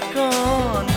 কোন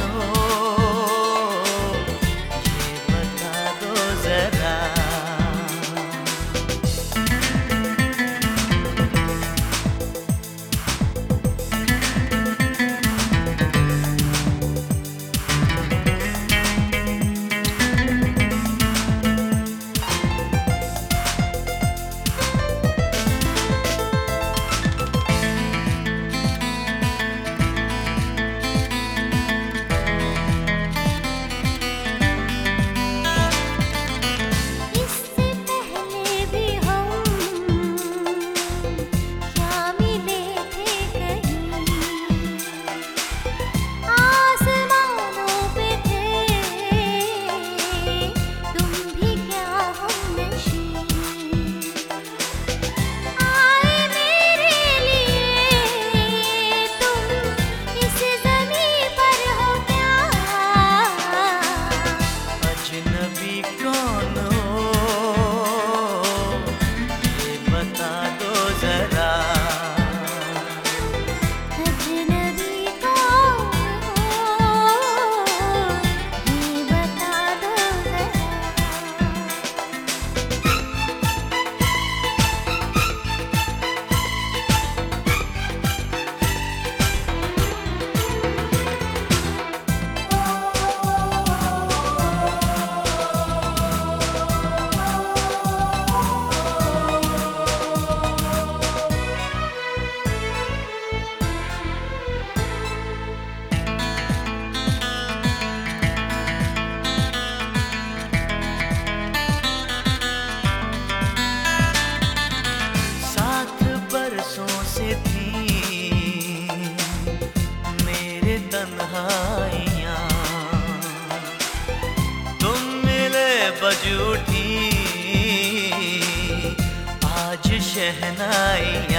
आज